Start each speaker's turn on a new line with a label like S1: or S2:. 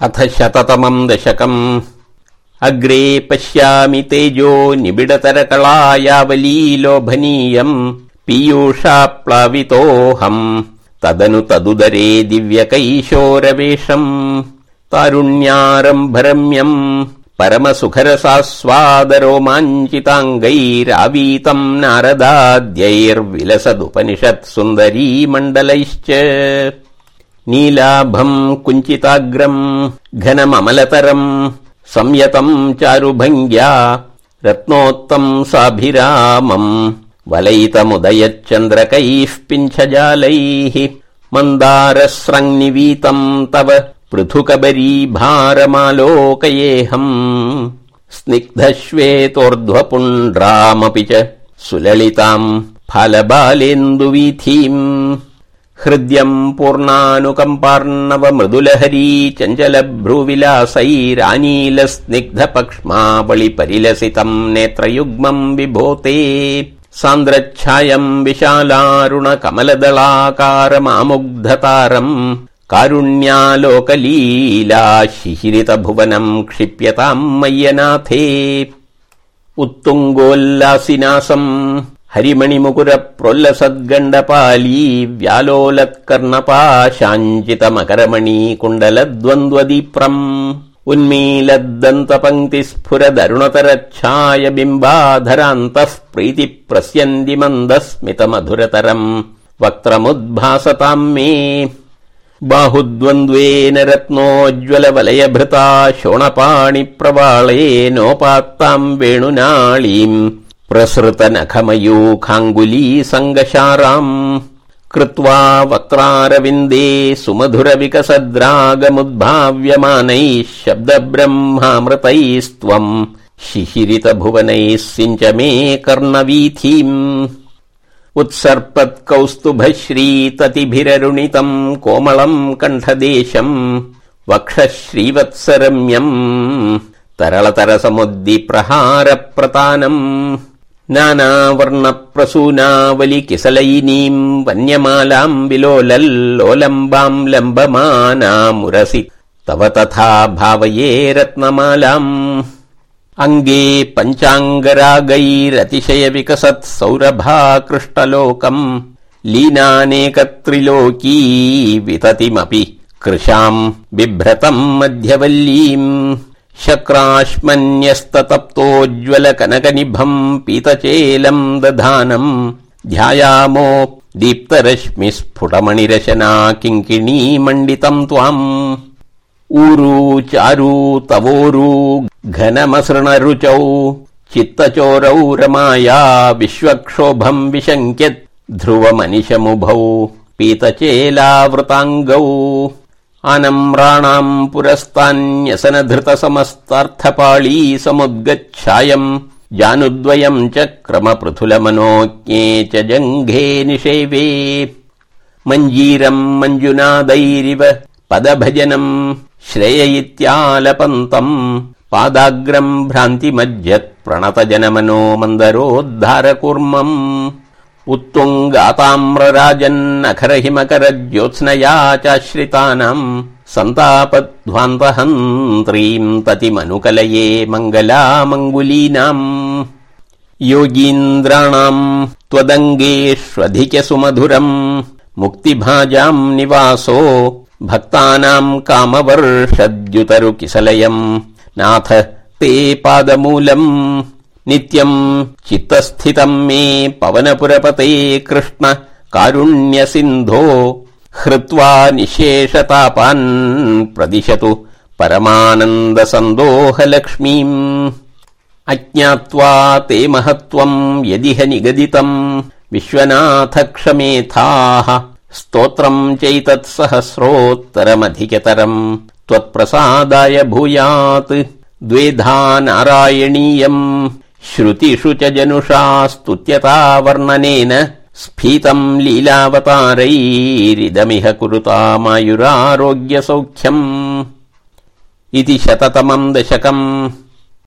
S1: अथ शततमम् दशकम्। अग्रे पश्यामि तेजो निबिडतरकलायावलीलोभनीयम्। पीयूषाप्लावितोऽहम् तदनु तदुदरे दिव्यकैशोरवेशम्। तारुण्यारम्भरम्यम्। परमसुखरसास्वादरोमाञ्चिताङ्गैरावीतम् नारदाद्यैर्विलसदुपनिषत् सुन्दरी मण्डलैश्च नीलाभम् कुञ्चिताग्रम् घनममलतरम् संयतम् चारुभङ्ग्या रत्नोत्तम् साभिरामम् वलयितमुदयच्चन्द्रकैः पिञ्छजालैः मन्दारस्रङ्निवीतम् तव पृथुकबरीभारमालोकयेऽहम् स्निग्धश्वेतोर्ध्वपुण्ड्रामपि च सुललिताम् फलबालेन्दुवीथीम् हृद्यम् पूर्णानुकम्पार्णव मृदुलहरी चञ्चल भ्रूविलासैरानील स्निग्ध नेत्रयुग्मम् विभोते सान्द्रच्छायम् विशालारुण कमलदलाकारमामुग्धतारम् कारुण्यालोकलीला शिशिरित भुवनम् क्षिप्यताम् मय्यनाथे उत्तुङ्गोल्लासिनासम् हरिमणिमुकुर प्रोल्लसद्गण्डपाली व्यालोलत्कर्णपाशाञ्चित मकरमणि कुण्डल द्वन्द्वदीप्रम् उन्मीलद्दन्त पङ्क्ति स्फुरदरुणतरच्छाय बिम्बाधरान्तः प्रीति प्रस्यन्दि मन्दस्मित मधुरतरम् वक्त्रमुद्भासताम् मे। बाहुद्वन्द्वेन रत्नोज्ज्वल वलयभृता वेणुनाळीम् प्रसृत नखमयूखाङ्गुली सङ्गशाराम् कृत्वा वक्त्रारविन्दे सुमधुर विकसद्रागमुद्भाव्यमानैः शब्द ब्रह्मामृतैस्त्वम् शिशिरित भुवनैः सिञ्च मे कर्णवीथीम् उत्सर्पत् कौस्तुभ श्रीततिभिररुणितम् कोमलम् कण्ठदेशम् वक्ष श्रीवत्सरम्यम् किसलयिनीम् वन्यमालाम् विलोलल्लोलम्बाम् लम्बमानामुरसि। तव तथा भावये रत्नमालाम्। अङ्गे पञ्चाङ्गरागैरतिशय सौरभाकृष्टलोकम्। लीनानेकत्रिलोकी विततिमपि। कृशाम् बिभ्रतम् मध्यवल्लीम् शक्राश्मन्यस्ततप्तोज्ज्वल कनकनिभम् पीतचेलम् दधानम् ध्यायामो दीप्तरश्मि स्फुटमणिरशना किङ्किणी मण्डितम् त्वाम्। ऊरू चारू तवोरू घनमसृणरुचौ चित्तचोरौ रमाया विश्वक्षोभम् विशङ्क्यत् ध्रुवमनिशमुभौ पीतचेलावृताङ्गौ आनम्राणाम् पुरस्तान्यसन धृत समस्तार्थपाळी समुद्गच्छायम्। जानुद्वयम् च क्रम पृथुलमनोज्ञे च जङ्घे निषेवे। मञ्जीरम् मञ्जुनादैरिव पदभजनम् श्रेय इत्यालपन्तम् पादाग्रम् भ्रान्तिमज्जत् प्रणत जनमनो मन्दरोद्धार कुर्मम् उत्तुङ्गाताम्रराजन्नखर हिमकर ज्योत्स्नया चाश्रितानाम् सन्तापध्वान्तहन्त्रीम् ततिमनुकलये मङ्गलामङ्गुलीनाम् योगीन्द्राणाम् त्वदङ्गेष्वधिक सुमधुरम् मुक्तिभाजाम् निवासो भक्तानाम् कामवर्षद्युतरु किसलयम् नाथ ते पादमूलम् नित्यम् चित्तस्थितम् मे पवनपुरपते कृष्ण कारुण्यसिन्धो हृत्वा निशेषतापान् प्रदिशतु परमानन्दसन्दोहलक्ष्मीम्। अज्ञात्वा ते महत्त्वम् यदिह निगदितम् विश्वनाथ क्षमेथाः स्तोत्रम् चैतत्सहस्रोत्तरमधिकतरम्। त्वत्प्रसादाय भूयात्। द्वेधा नारायणीयम् श्रुतिषु च जनुषा स्तुत्यता वर्णनेन स्फीतम् लीलावतारैरिदमिह कुरुतामायुरारोग्यसौख्यम् इति शततमम् दशकम्